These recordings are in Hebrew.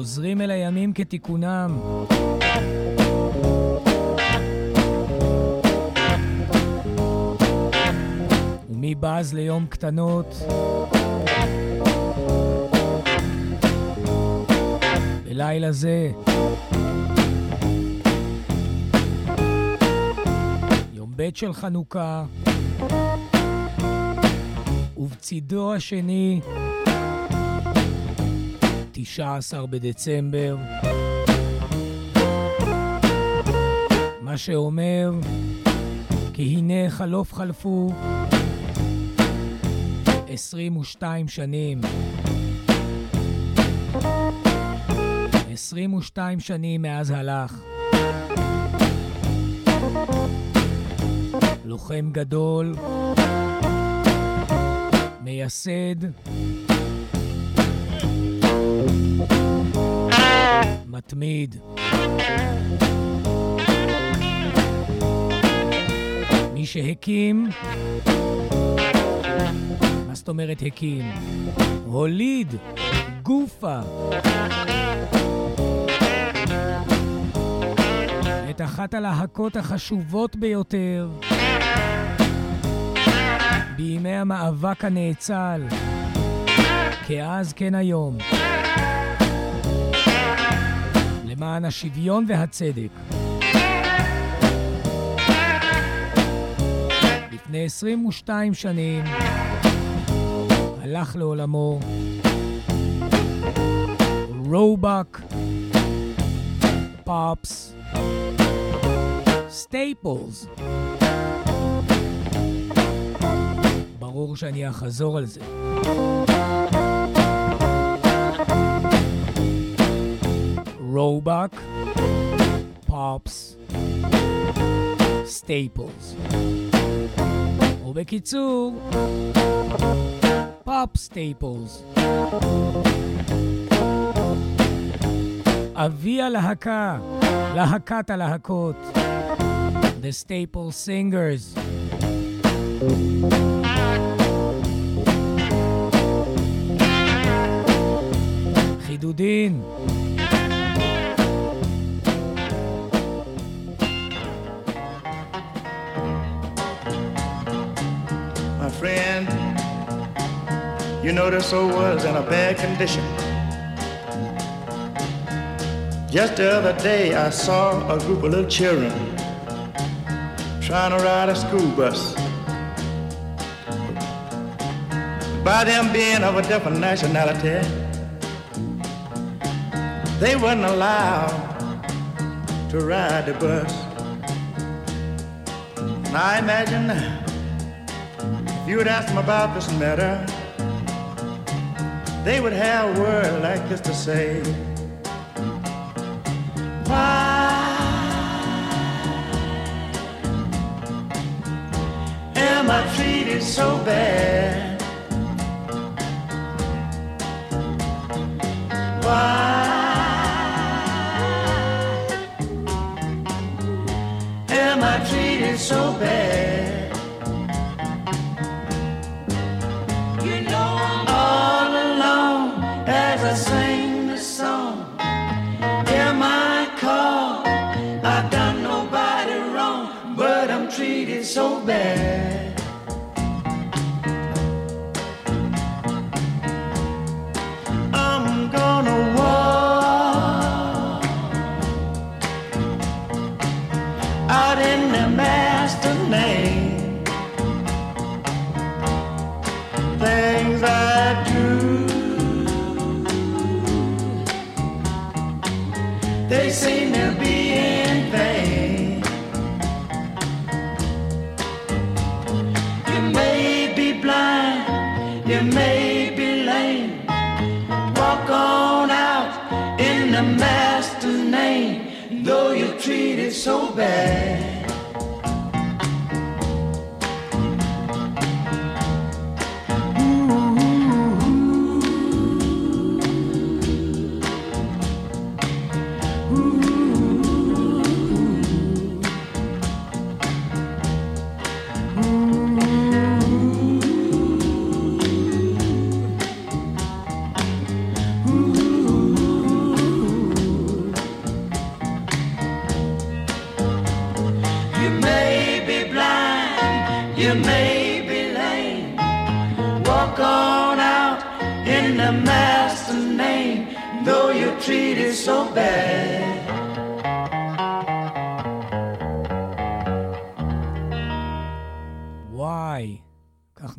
חוזרים אל הימים כתיקונם. ומי בז ליום קטנות? בלילה זה יום ב' של חנוכה ובצידו השני 19 בדצמבר מה שאומר כי הנה חלוף חלפו 22 שנים 22 שנים מאז הלך. לוחם גדול, מייסד, מתמיד. מי שהקים, מה זאת אומרת הקים? הוליד, גופה. את אחת הלהקות החשובות ביותר בימי המאבק הנאצל, כאז כן היום, למען השוויון והצדק. לפני 22 שנים הלך לעולמו רובק פופס סטייפלס. ברור שאני אחזור על זה. רובק, פופס, סטייפלס. ובקיצור, פופ סטייפלס. אבי הלהקה, להקת הלהקות. The Staple Singers. חידודין. You know this old world's in a bad condition. Just the other day I saw a group of little children trying to ride a school bus. By them being of a different nationality, they wasn't allowed to ride the bus. Now I imagine if you would ask them about this matter, they would have a word like this to say. Why am I treated so bad? Why am I treated so bad?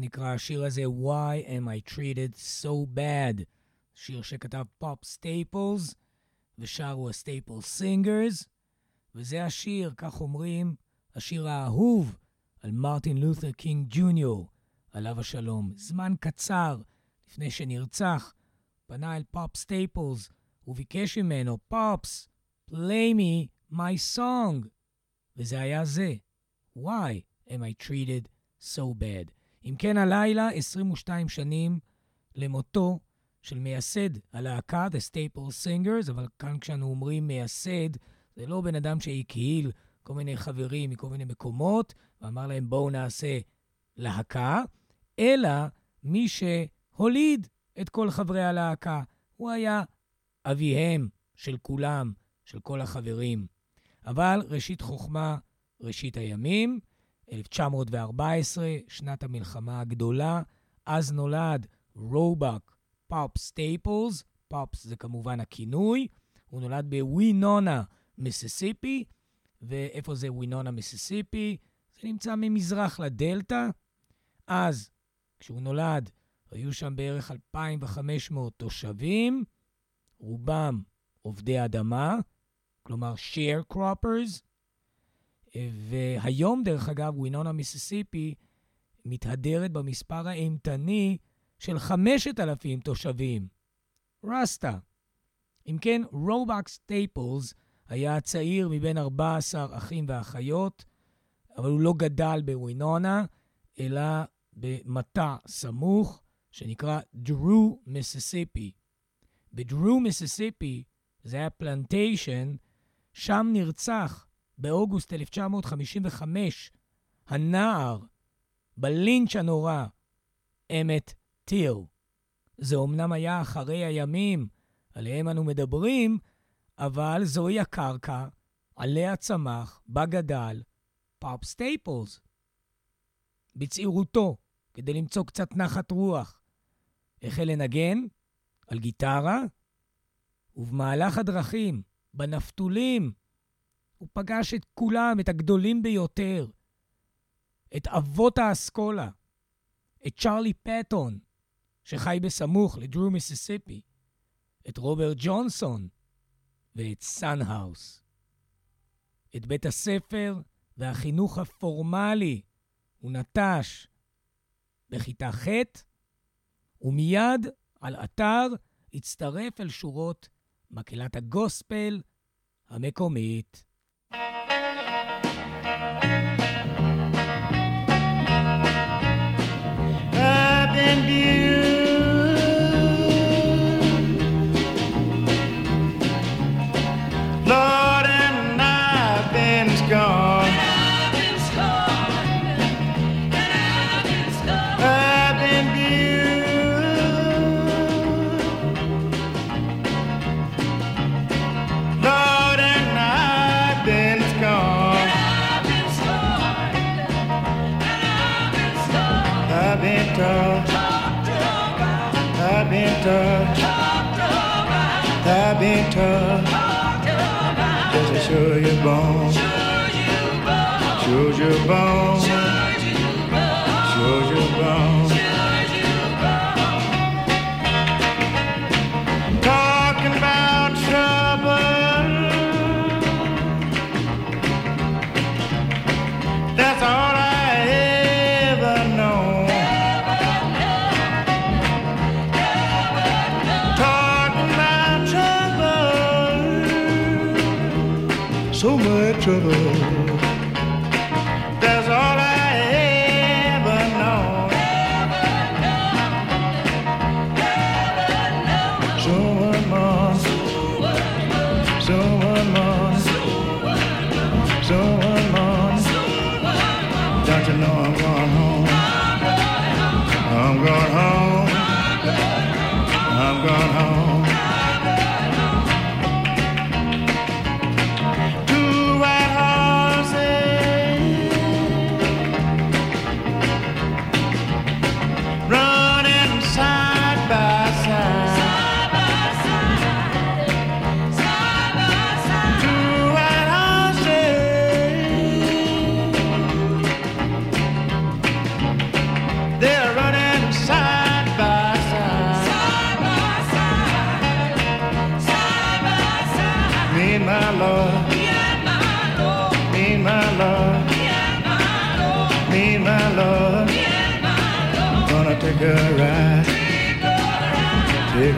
נקרא השיר הזה, Why am I treated so bad? שיר שכתב פופ סטייפלס, ושרו הסטייפל סינגרס, וזה השיר, כך אומרים, השיר האהוב על מרטין לותר קינג ג'וניור, עליו השלום. זמן קצר לפני שנרצח, פנה אל פופ סטייפלס וביקש ממנו, פופס, play me my song. וזה היה זה, Why am I treated so bad? אם כן, הלילה 22 שנים למותו של מייסד הלהקה, The Staple Singers, אבל כאן כשאנו אומרים מייסד, זה לא בן אדם שהקהיל כל מיני חברים מכל מיני מקומות, ואמר להם בואו נעשה להקה, אלא מי שהוליד את כל חברי הלהקה. הוא היה אביהם של כולם, של כל החברים. אבל ראשית חוכמה, ראשית הימים, 1914, שנת המלחמה הגדולה, אז נולד רובק פופ סטייפלס, פופס זה כמובן הכינוי, הוא נולד בווינונה, מיסיסיפי, ואיפה זה ווינונה, מיסיסיפי? זה נמצא ממזרח לדלתא. אז, כשהוא נולד, היו שם בערך 2,500 תושבים, רובם עובדי אדמה, כלומר sharecroppers, והיום, דרך אגב, ווינונה, מיסיסיפי, מתהדרת במספר האימתני של 5,000 תושבים. רסטה. אם כן, רובק סטייפלס היה הצעיר מבין 14 אחים ואחיות, אבל הוא לא גדל בווינונה, אלא במטע סמוך, שנקרא דרו, מיסיסיפי. בדרו, מיסיסיפי, זה היה פלנטיישן, שם נרצח באוגוסט 1955 הנער בלינץ' הנורא, אמת טיל. זה אומנם היה אחרי הימים עליהם אנו מדברים, אבל זוהי הקרקע עליה צמח, בה גדל, פופ סטייפלס. בצעירותו, כדי למצוא קצת נחת רוח, החל לנגן על גיטרה, ובמהלך הדרכים, בנפתולים, הוא פגש את כולם, את הגדולים ביותר, את אבות האסכולה, את צ'רלי פטון, שחי בסמוך לדרו מיסיסיפי, את רוברט ג'ונסון ואת סאן האוס. את בית הספר והחינוך הפורמלי הוא נטש בכיתה ח', ומיד על אתר הצטרף אל שורות מקהלת הגוספל המקומית. Thank you. I've been tough. Just to show you bone, show you bone, show you bone.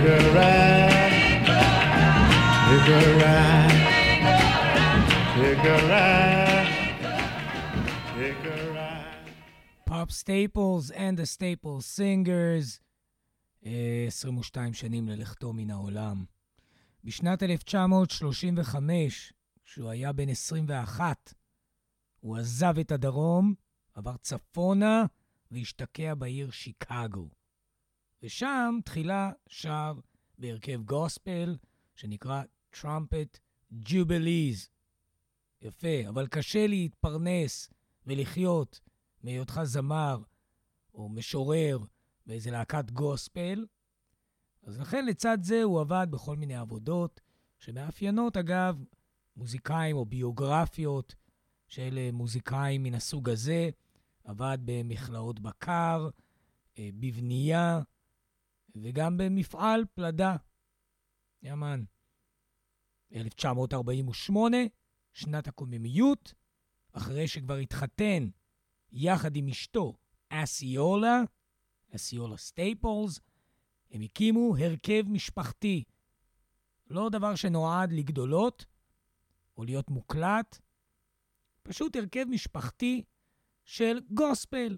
A ride. Take a. פופ סטייפלס and the Staple Singers, אה, 22 שנים ללכתו מן העולם. בשנת 1935, כשהוא היה בן 21, הוא עזב את הדרום, עבר צפונה והשתקע בעיר שיקגו. ושם תחילה שר בהרכב גוספל שנקרא טראמפט ג'ובליז. יפה, אבל קשה להתפרנס ולחיות מהיותך זמר או משורר באיזה להקת גוספל. אז לכן לצד זה הוא עבד בכל מיני עבודות שמאפיינות, אגב, מוזיקאים או ביוגרפיות של אה, מוזיקאים מן הסוג הזה. עבד במכלאות בקר, אה, בבנייה וגם במפעל פלדה. יאמן. 1948, שנת הקוממיות, אחרי שכבר התחתן יחד עם אשתו, אסיולה, אסיולה סטייפלס, הם הקימו הרכב משפחתי. לא דבר שנועד לגדולות או להיות מוקלט, פשוט הרכב משפחתי של גוספל.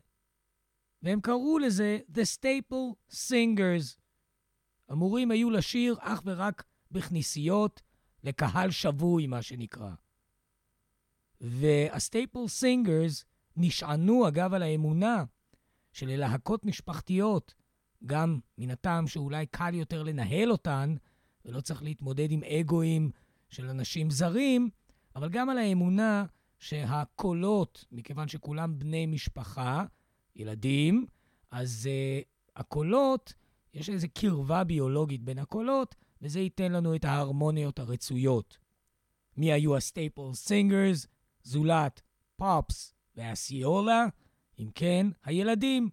והם קראו לזה The Staple Singers. אמורים היו לשיר אך ורק בכנסיות, לקהל שבוי, מה שנקרא. והסטייפל סינגרס נשענו, אגב, על האמונה שללהקות משפחתיות, גם מן הטעם שאולי קל יותר לנהל אותן, ולא צריך להתמודד עם אגואים של אנשים זרים, אבל גם על האמונה שהקולות, מכיוון שכולם בני משפחה, ילדים, אז אה, הקולות, יש איזו קרבה ביולוגית בין הקולות, וזה ייתן לנו את ההרמוניות הרצויות. מי היו הסטייפל סינגרס? זולת פופס ואסיולה? אם כן, הילדים.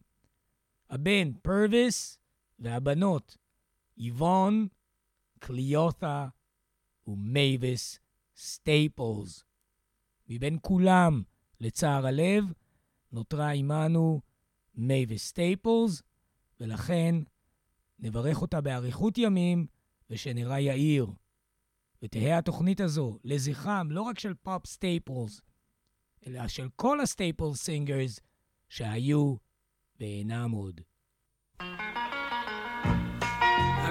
הבן פרוויס והבנות איבון, קליות'ה ומייבס סטייפלס. מבין כולם, לצער הלב, נותרה עמנו מייבס סטייפלס, ולכן נברך אותה באריכות ימים ושנרה יאיר. ותהא התוכנית הזו לזכרם לא רק של פופ סטייפלס, אלא של כל הסטייפל סינגרס שהיו ואינם עוד. I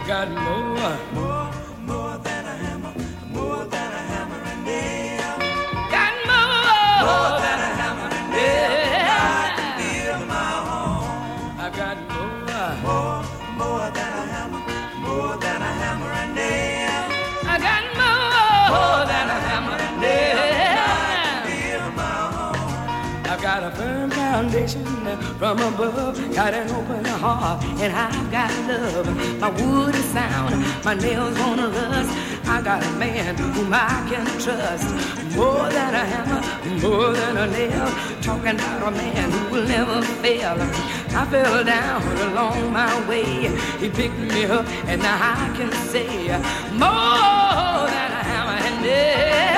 got more, more, more than a hammer, more than a hammer and nail. Got more, More from above, got an open heart, and I've got love. My wood is sound, my nails wanna rust. I got a man whom I can trust. More than a hammer, more than a nail. Talking about a man who will never fail. I fell down along my way. He picked me up, and now I can say more than a hammer and nail.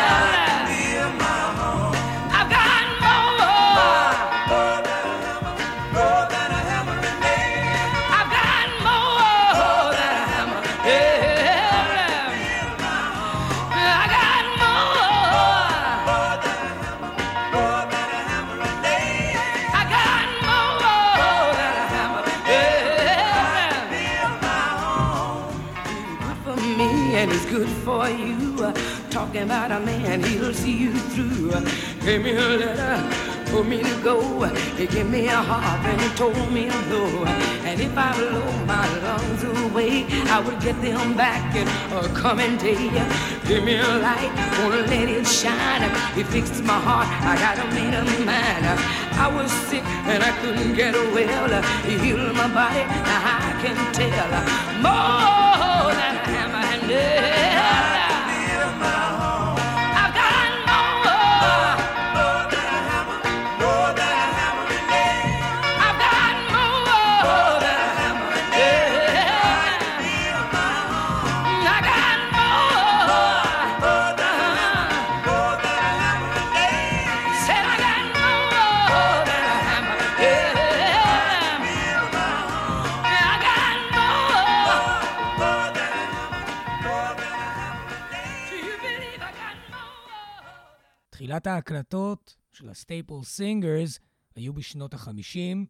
For you. Talking about a man, he'll see you through. Gave me a letter, for me to go. He gave me a heart and he told me no. And if I blow my lungs away, I will get them back in a coming day. Give me a light, wanna let it shine. He fixed my heart, I got a made of mine. I was sick and I couldn't get well. He healed my body, now I can tell more than a hammer and תחילת ההקלטות של הסטייפל סינגרס היו בשנות ה-50.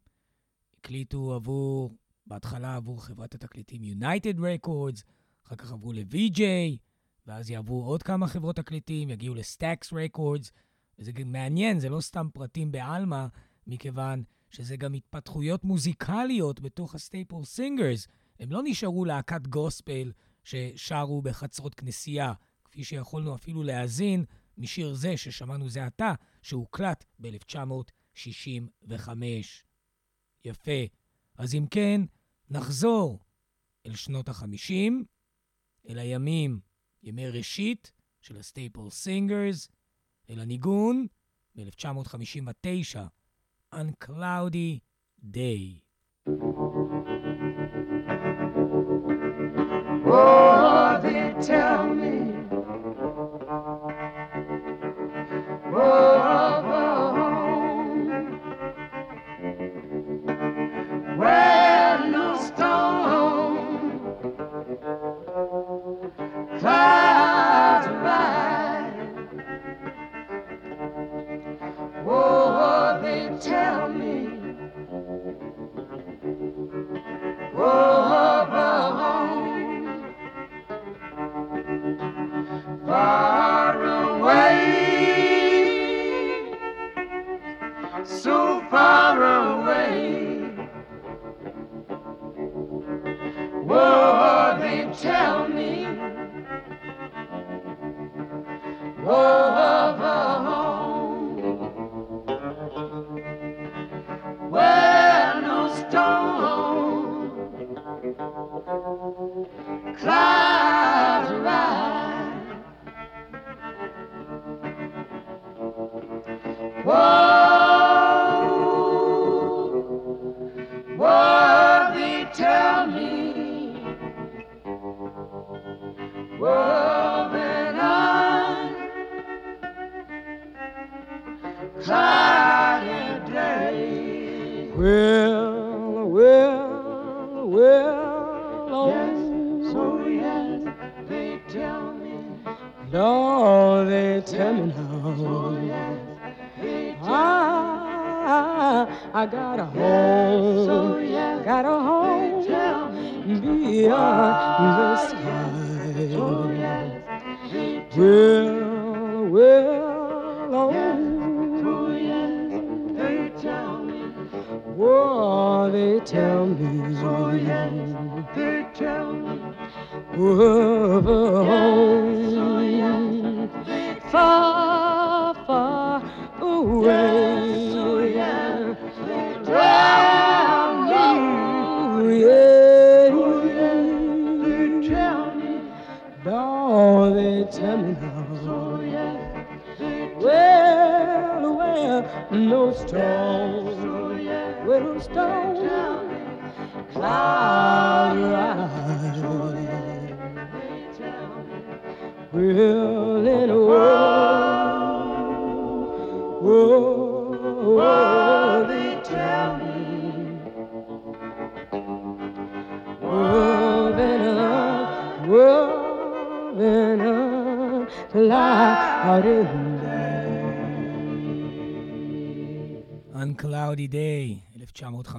הקליטו עבור, בהתחלה עבור חברת התקליטים United Records, אחר כך עברו ל-VJ, ואז יעברו עוד כמה חברות תקליטים, יגיעו לסטאקס רקורדס, וזה גם מעניין, זה לא סתם פרטים בעלמא, מכיוון שזה גם התפתחויות מוזיקליות בתוך הסטייפל סינגרס. הם לא נשארו להקת גוספל ששרו בחצרות כנסייה, כפי שיכולנו אפילו להאזין משיר זה ששמענו זה עתה, שהוקלט ב-1965. יפה. אז אם כן, נחזור אל שנות ה-50, אל הימים, ימי ראשית של הסטייפל סינגרס, אל הניגון ב-1959, Uncloudy Day. Oh, they tell me. Well, well, well, oh, yes, so yes, they tell me. No, they tell me now. I, ah, I got a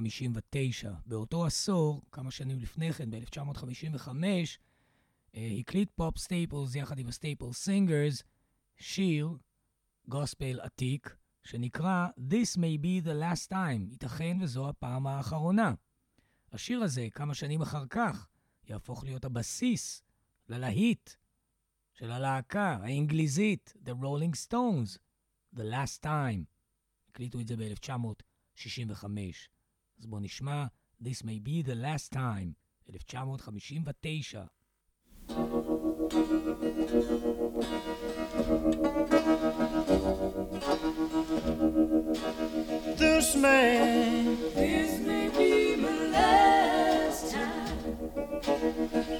1959. באותו עשור, כמה שנים לפני כן, ב-1955, הקליט פופ סטייפלס יחד עם הסטייפל סינגרס שיר, גוספל עתיק, שנקרא This may be the last time, ייתכן וזו הפעם האחרונה. השיר הזה, כמה שנים אחר כך, יהפוך להיות הבסיס ללהיט של הלהקה האנגליזית, The Rolling Stones, The Last Time. הקליטו את זה ב-1965. אז בואו נשמע This may be the last time, 1959. This man, This may be my last time.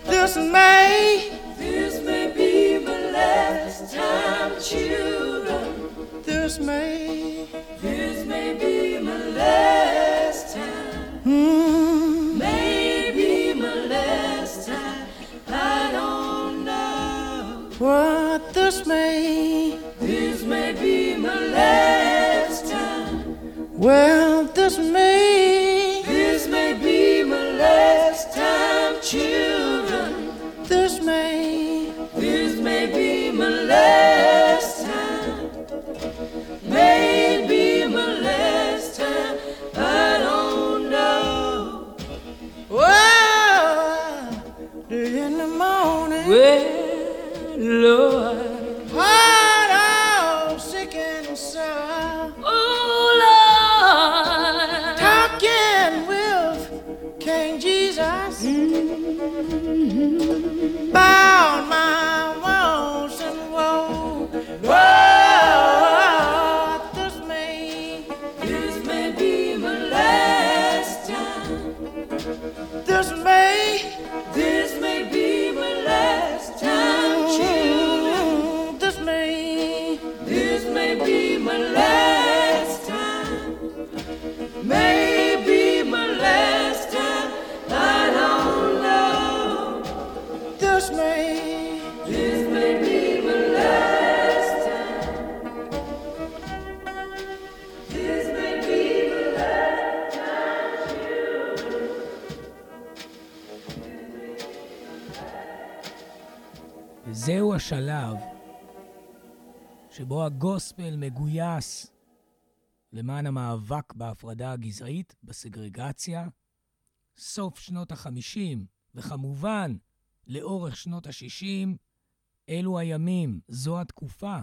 this may, This may be my last time, children. this may, Well, this may שבו הגוספל מגויס למען המאבק בהפרדה הגזעית, בסגרגציה, סוף שנות ה-50, וכמובן, לאורך שנות ה-60, אלו הימים, זו התקופה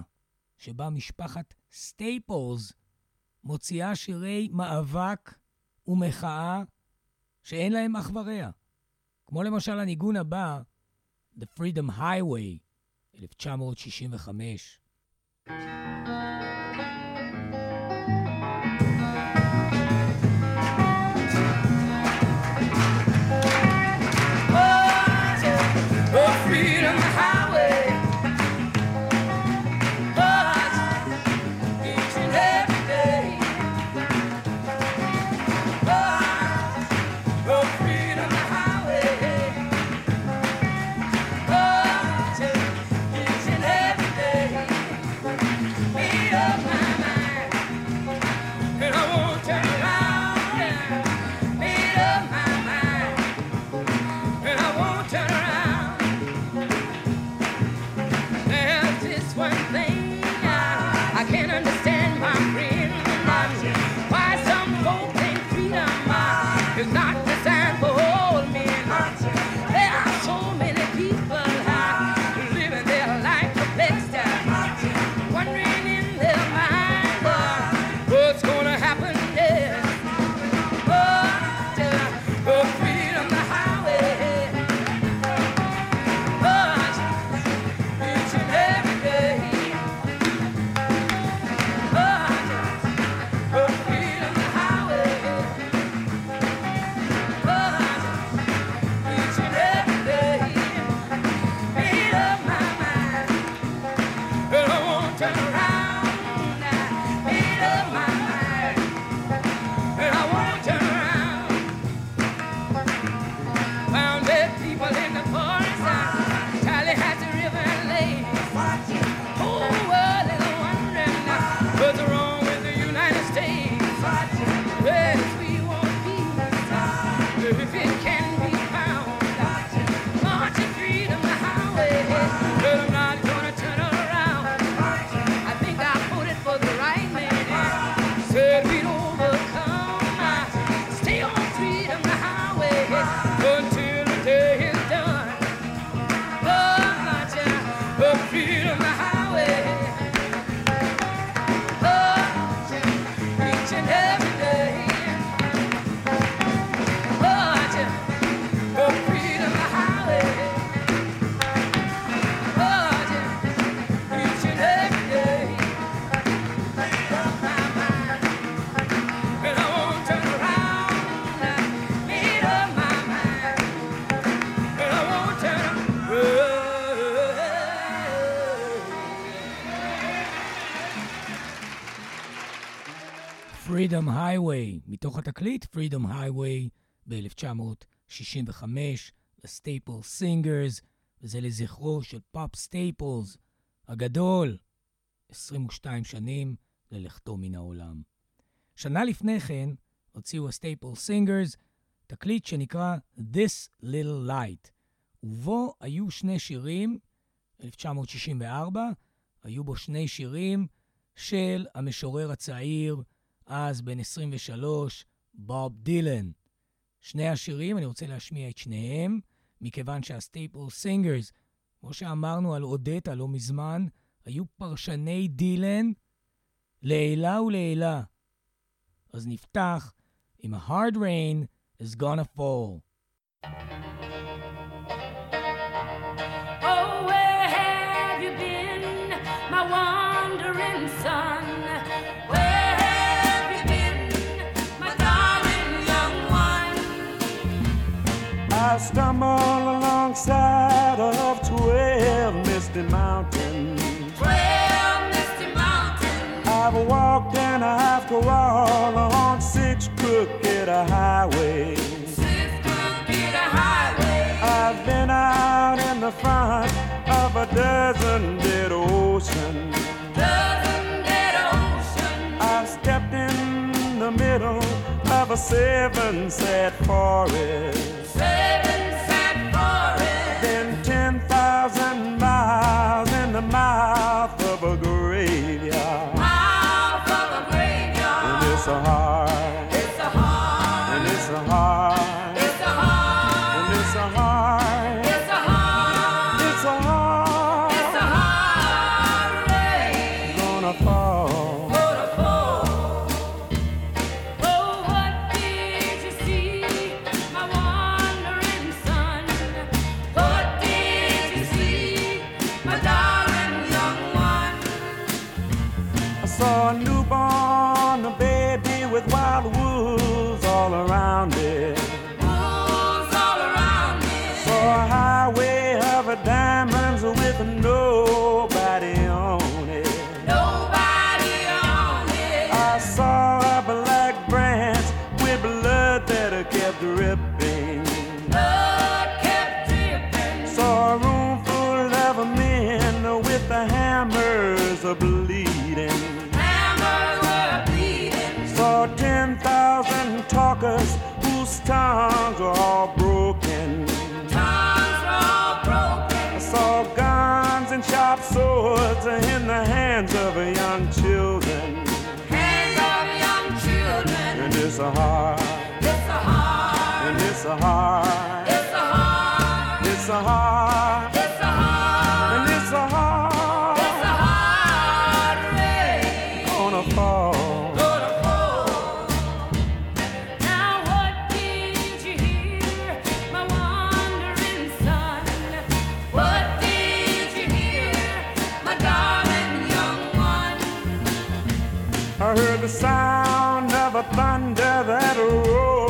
שבה משפחת סטייפלס מוציאה שירי מאבק ומחאה שאין להם אח ורע. כמו למשל הניגון הבא, The Freedom Highway, 1965. Música Why? Freedom Highway, מתוך התקליט Freedom Highway ב-1965, The Staple Singers, וזה לזכרו של פופ סטייפלס הגדול, 22 שנים ללכתו מן העולם. שנה לפני כן הוציאו הסטייפל סינגרס תקליט שנקרא This Little Light, ובו היו שני שירים, 1964, היו בו שני שירים של המשורר הצעיר, אז בן 23, בוב דילן. שני השירים, אני רוצה להשמיע את שניהם, מכיוון שהסטייפל סינגרס, כמו שאמרנו על אודטה לא מזמן, היו פרשני דילן לעילא ולעילא. אז נפתח עם A Hard Rain's Gonna Fall. I stumble alongside of twelve misty mountains. Twelve misty mountains. I've walked and I've crawled on six crooked highways. Six crooked highways. I've been out in the front of a dozen dead oceans. Dozen dead oceans. I've stepped in the middle of a seven sad forest. Seven. sound of a thunder that rolls.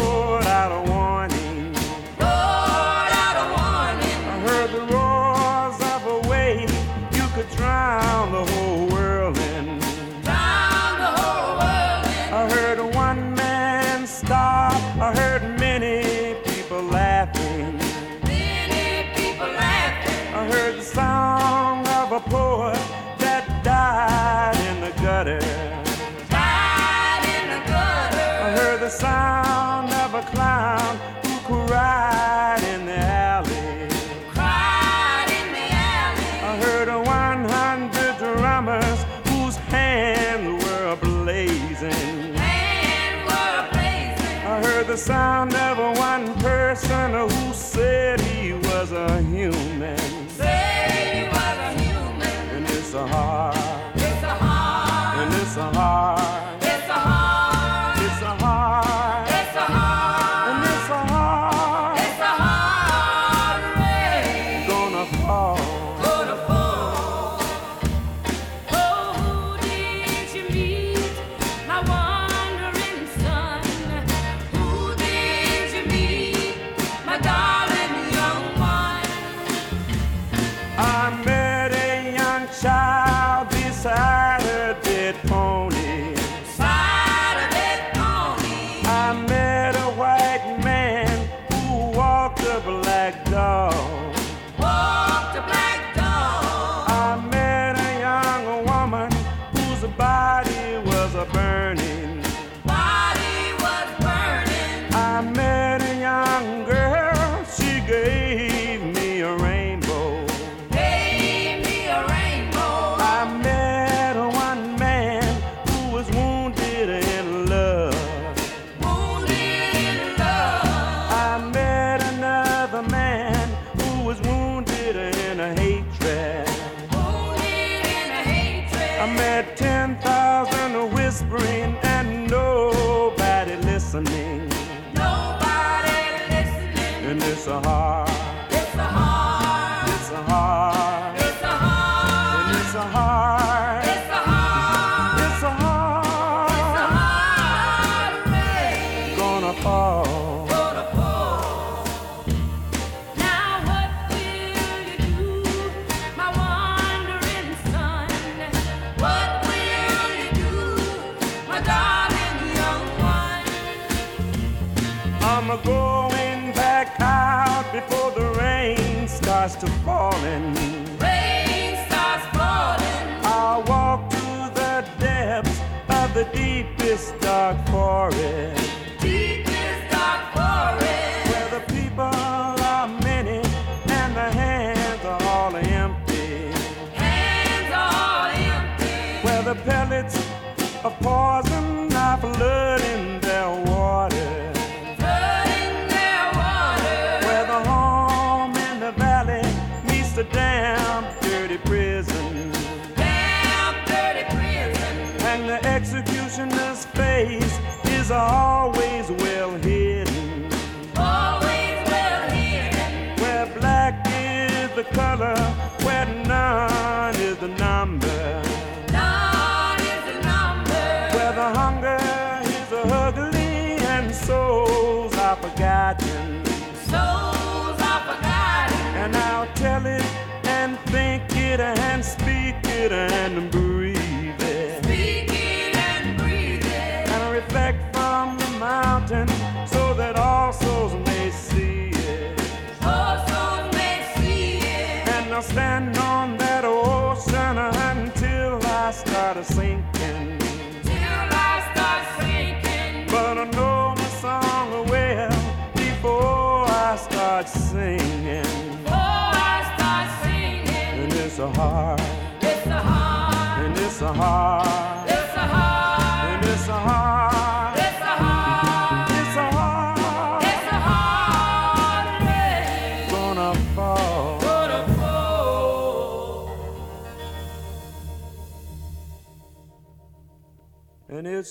The number.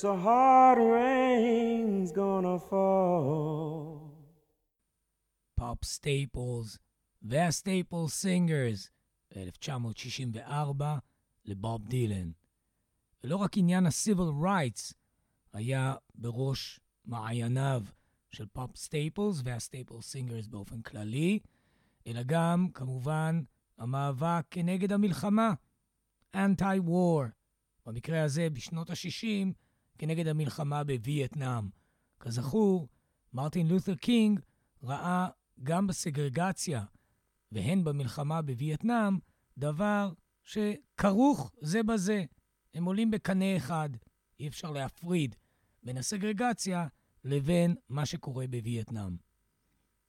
It's a hard rain's gonna fall. פופ סטייפלס והסטייפל סינגרס ב-1964 לבוב דילן. ולא רק עניין ה-civil rights היה בראש מעייניו של פופ סטייפלס והסטייפל סינגרס באופן כללי, אלא גם, כמובן, המאבק כנגד המלחמה, anti-war, במקרה הזה בשנות ה-60, כנגד המלחמה בווייטנאם. כזכור, מרטין לותר קינג ראה גם בסגרגציה והן במלחמה בווייטנאם דבר שכרוך זה בזה. הם עולים בקנה אחד, אי אפשר להפריד בין הסגרגציה לבין מה שקורה בווייטנאם.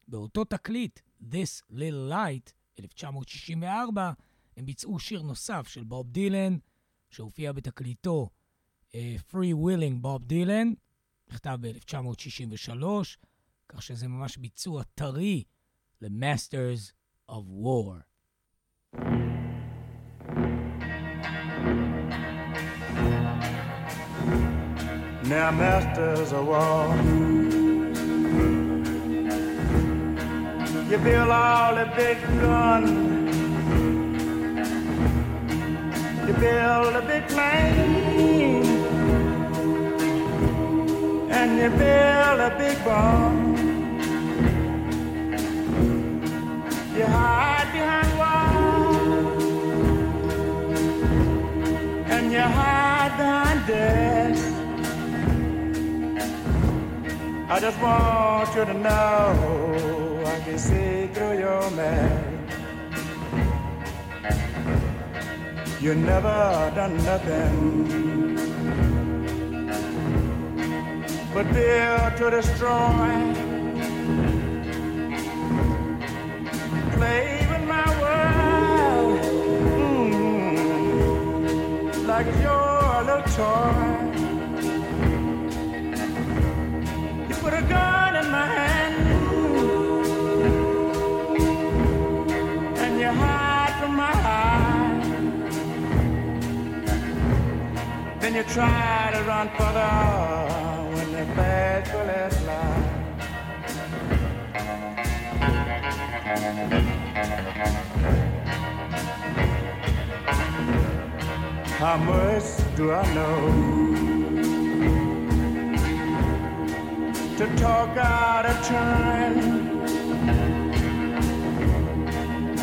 באותו תקליט, This Little Light, 1964, הם ביצעו שיר נוסף של בוב דילן, שהופיע בתקליטו Free Willing בוב דילן, נכתב ב-1963, כך שזה ממש ביצוע טרי ל-Masters of War. Now, masters of war, you build all the big guns, you build a big plane, and you build a big bomb. You hide behind walls, and you hide behind desks. I just want you to know I can see through your mask. You never done nothing but build to destroy. Play with my world mm, like your little toy. You put a gun in my hand and you hide from my eyes. Then you try to run further How much do I know? To talk out of turn.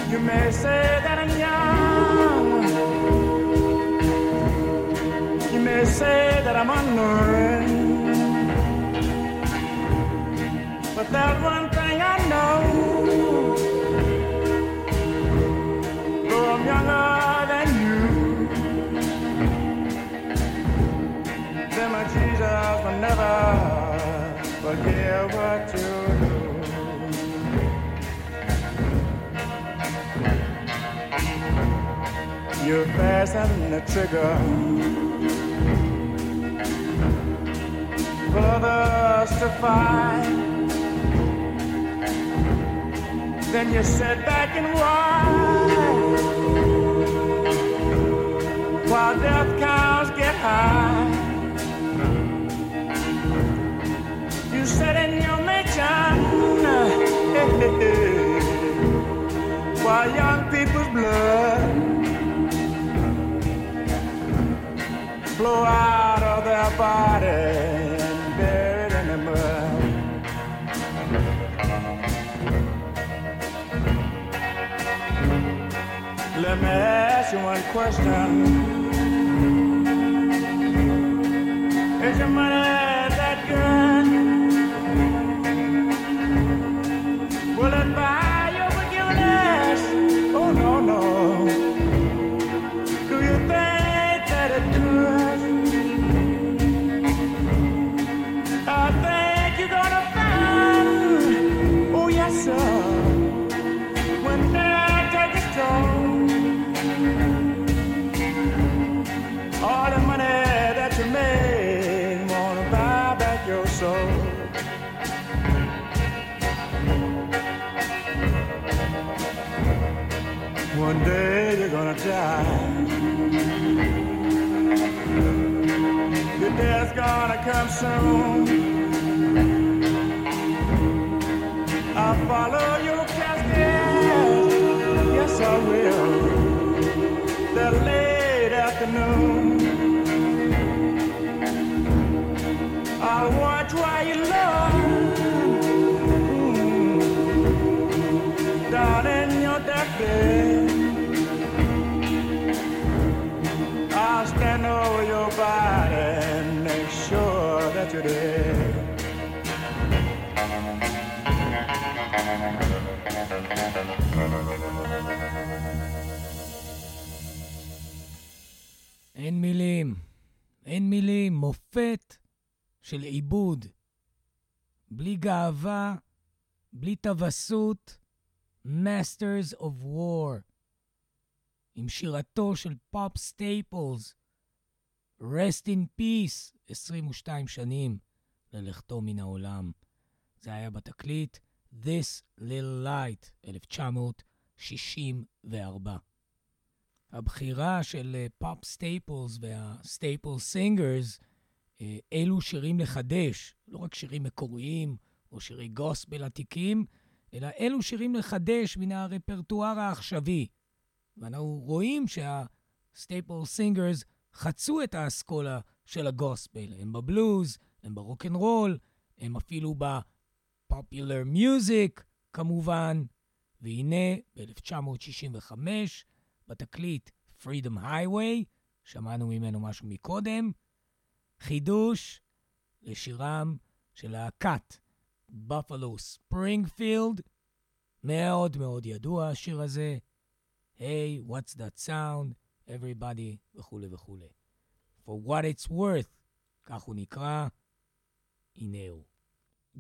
You may say that I'm young. You may say that I'm unlearned. That one thing I know. Though I'm younger than you. Then my Jesus will never forget what you do. You're fastening the trigger for others to fight. Then you sit back and watch while death counts get high. You sit in your mansion while young people's blood flow out of their body Let me ask you one question. Is your money that good? Masters of War. עם שירתו של פופ סטייפלס. Rest in Peace, 22 שנים ללכתו מן העולם. זה היה בתקליט This Little Light, 1964. הבחירה של פופ סטייפלס והסטייפל סינגרס, אלו שירים לחדש, לא רק שירים מקוריים או שירי גוספל עתיקים, אלא אלו שירים לחדש מן הרפרטואר העכשווי. ואנחנו רואים שהסטייפל סינגרס חצו את האסכולה של הגוספל. הם בבלוז, הם ברוקנרול, הם אפילו ב popular music, כמובן. והנה, ב-1965, בתקליט Freedom Highway, שמענו ממנו משהו מקודם, חידוש לשירם של להקת בפלו ספרינגפילד, מאוד מאוד ידוע השיר הזה, היי, hey, what's that sound, everybody וכולי וכולי. For what it's worth, כך הוא נקרא, הנה הוא.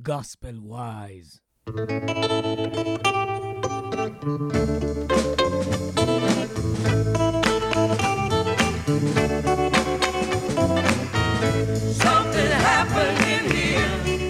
Gospel Wise. Something happened in here,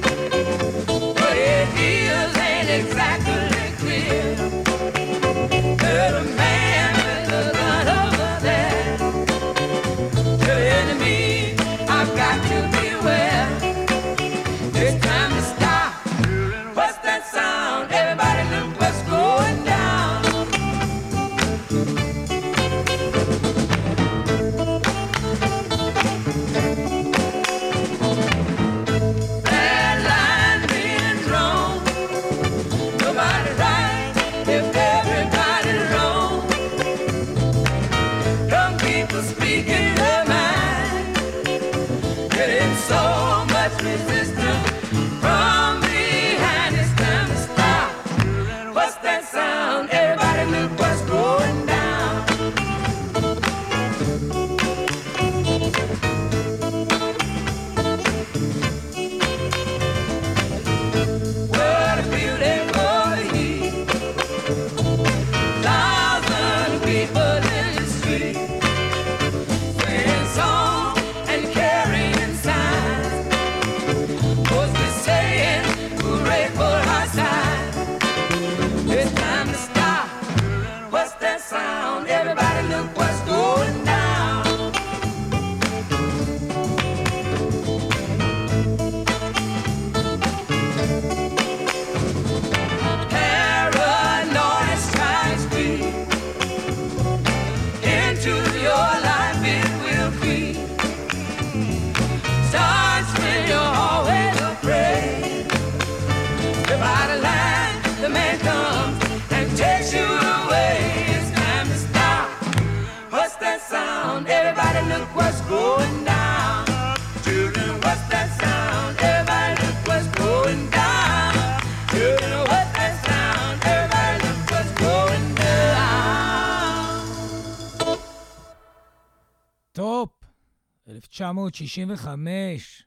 1965,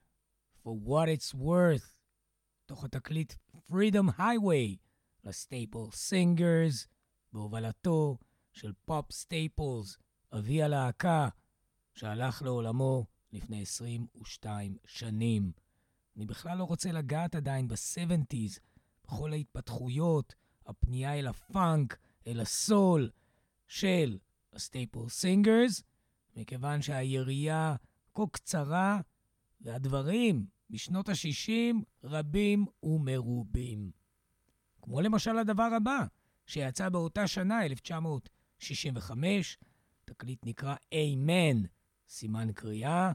For What It's Worth, מתוך התקליט Freedom Highway לסטייפל סינגרס, בהובלתו של פופ סטייפלס, אבי הלהקה, שהלך לעולמו לפני 22 שנים. אני בכלל לא רוצה לגעת עדיין ב-70's, בכל ההתפתחויות, הפנייה אל הפאנק, אל הסול של הסטייפל סינגרס, מכיוון שהיריעה כה קצרה, והדברים בשנות ה-60 רבים ומרובים. כמו למשל הדבר הבא, שיצא באותה שנה, 1965, תקליט נקרא Amen, סימן קריאה,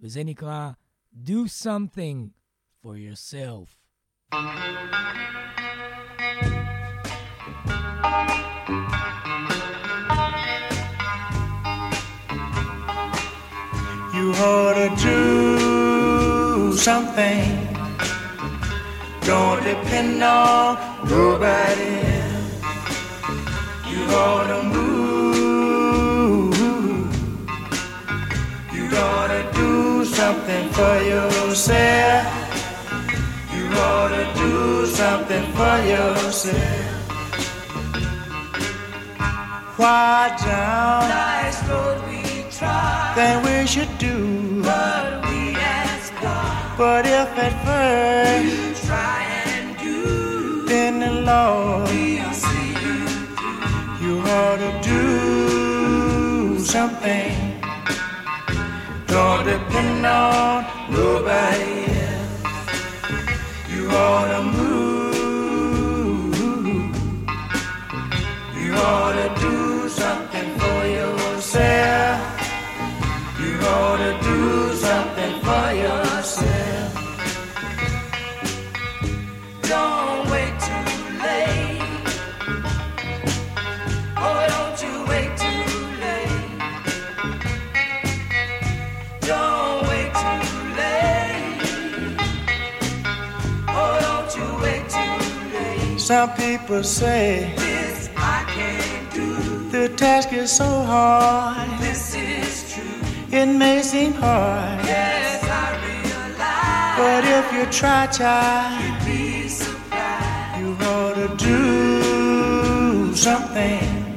וזה נקרא Do Something for Yourself. You ought to do something. Don't depend on nobody. You ought to move. You ought to do something for yourself. You ought to do something for yourself. Why down? Nice try. Then we should do. But we ask God. But if at first, You try and do. then the Lord, We'll see you. you ought to do something. Don't depend on nobody else. You ought to move. You ought to do something for yourself. To do something for yourself. Don't wait too late. Oh, don't you wait too late. Don't wait too late. Oh, don't you wait too late. Some people say This I can't do. the task is so hard. This. It may seem hard, Yes, I realize. but if you try, child, Be surprised. you ought to do something.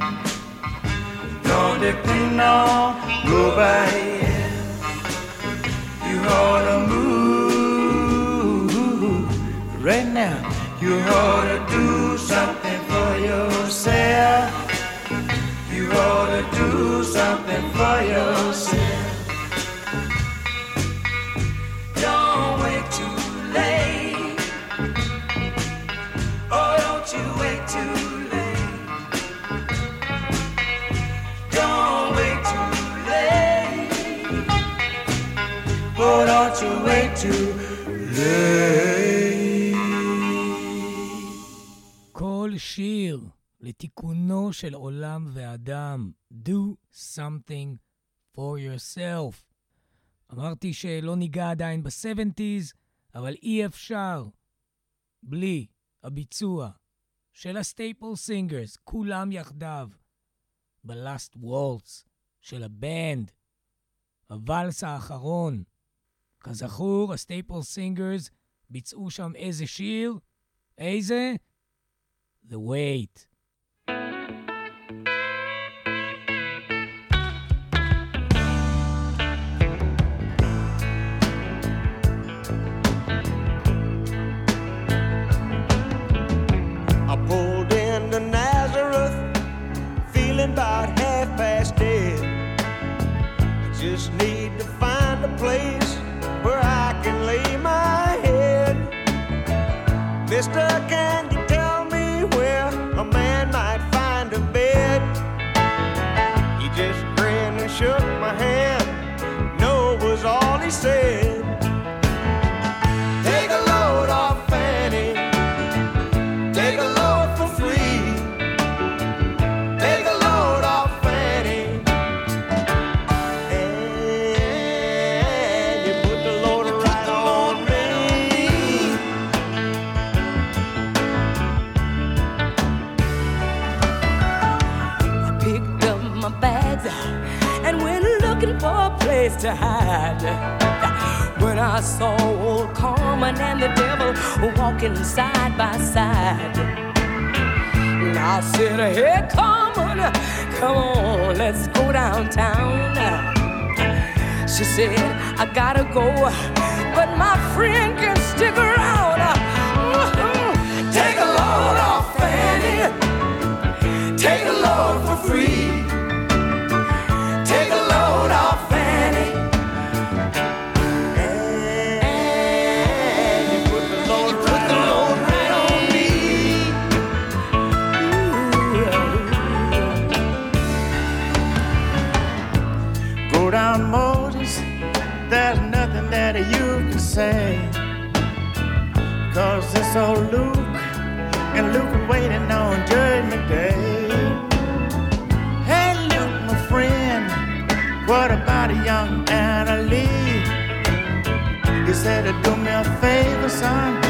Don't depend on nobody else. You ought to move right now. You ought to do something for yourself. You ought to do something for yourself. כל שיר לתיקונו של עולם ואדם, Do something for yourself. אמרתי שלא ניגע עדיין ב-70's, אבל אי אפשר בלי הביצוע. של הסטייפל סינגרס, כולם יחדיו. ב Last Waltz של הבנד, הוואלס האחרון. כזכור, הסטייפל סינגרס ביצעו שם איזה שיר? איזה? The Weight. sister. place to hide. When I saw old Carmen and the devil walking side by side. And I said, Hey, Carmen, come on, let's go downtown. She said, I gotta go, but my friend can stick around. Mm-hmm. Take a load off, fam. saw Luke, and Luke waiting on Judgment Day. Hey, Luke, my friend, what about a young Anna Lee? He said, Do me a favor, son.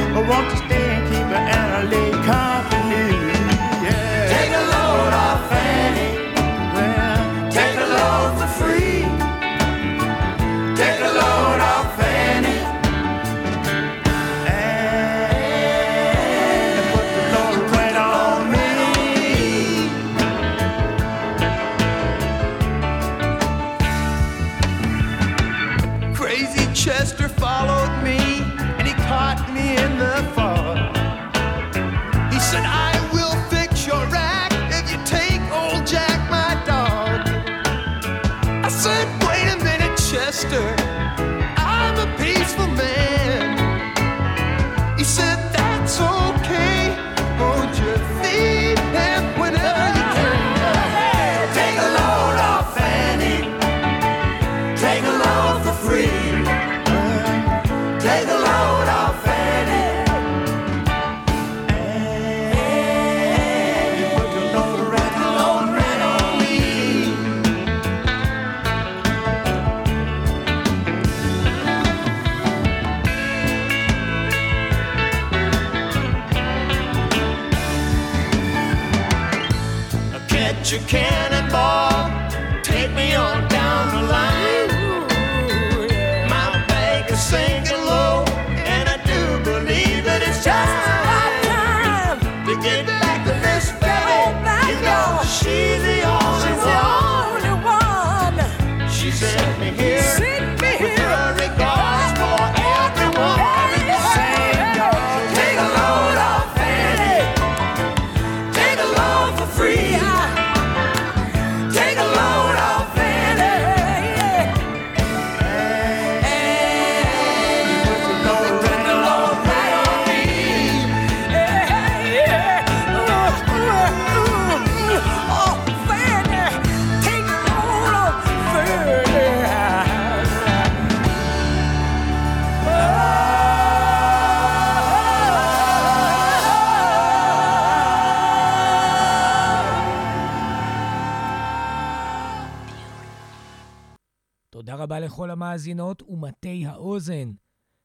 המאזינות ומטי האוזן.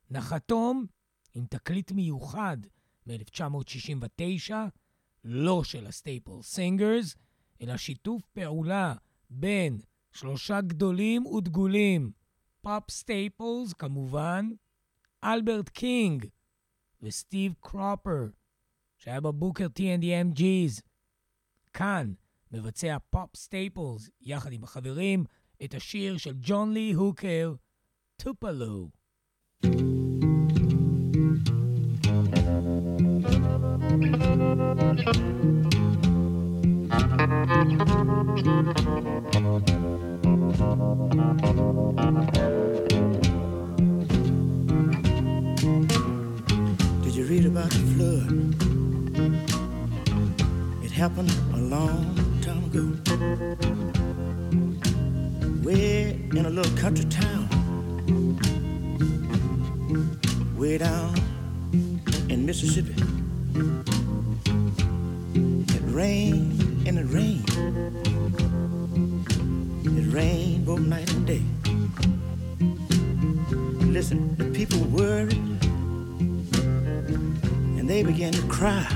נחתום עם תקליט מיוחד מ-1969, לא של הסטייפל סינגרס, אלא שיתוף פעולה בין שלושה גדולים ודגולים, פופ סטייפלס כמובן, אלברט קינג וסטיב קרופר, שהיה בבוקר T&D כאן מבצע פופ סטייפלס יחד עם החברים את השיר של ג'ון לי הוקר, Tupelo. Did you read about the flood? It happened a long time ago. Way in a little country town. Way down in Mississippi. It rained and it rained. It rained both night and day. Listen, the people worried and they began to cry.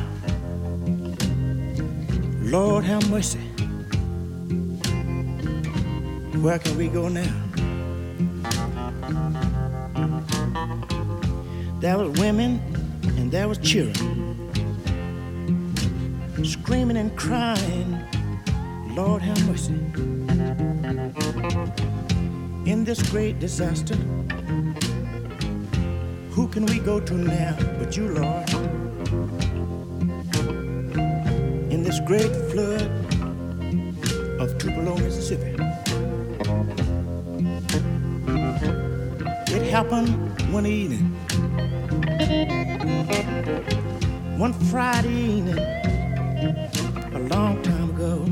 Lord have mercy. Where can we go now? There was women and there was children screaming and crying, Lord have mercy. In this great disaster, who can we go to now but you, Lord? In this great flood of Tupelo, Mississippi. It happened one evening, one Friday evening, a long time ago.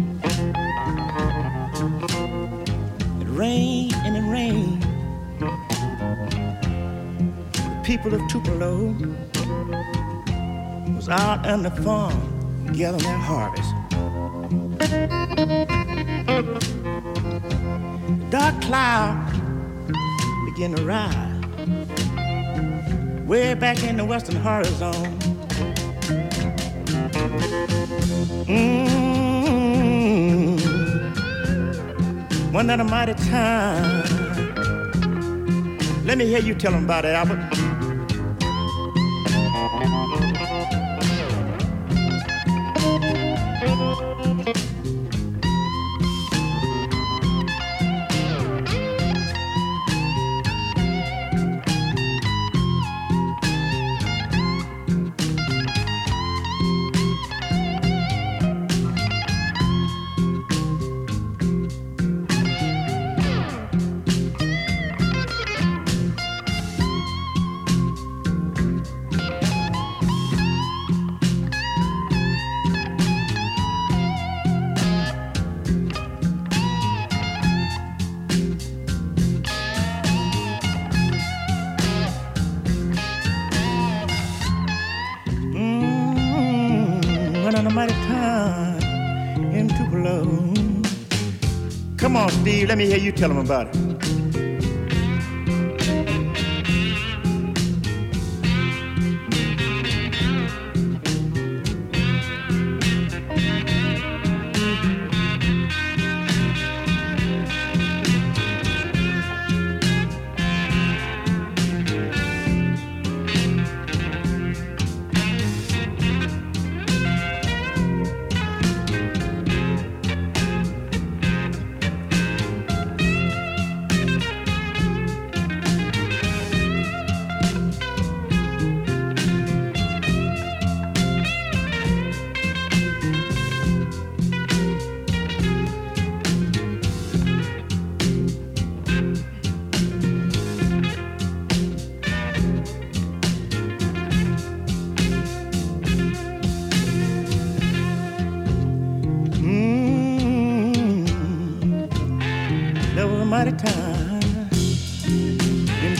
It rained and it rained. The people of Tupelo was out on the farm gathering their harvest. Dark cloud began to rise way back in the western horizon. Mm, one night a mighty time. Let me hear you tell them about it, Albert. Let me hear you tell them about it.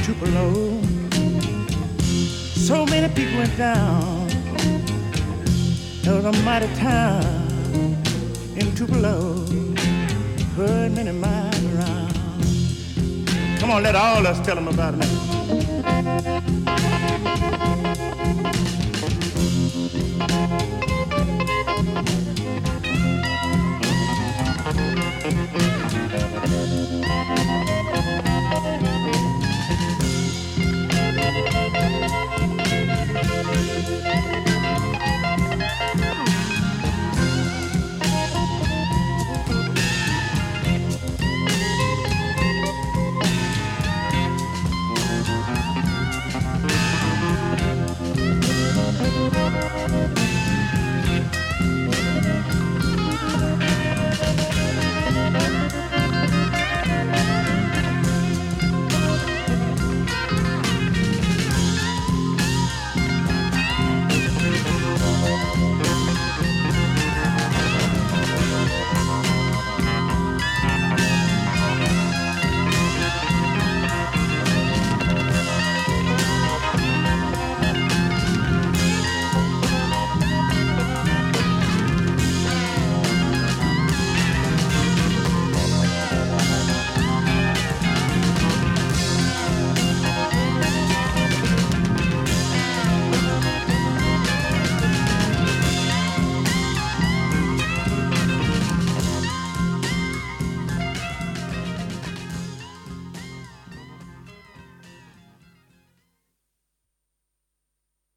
Tupelo. So many people went down. There was a mighty town in Tupelo. Heard many miles around. Come on, let all us tell them about it.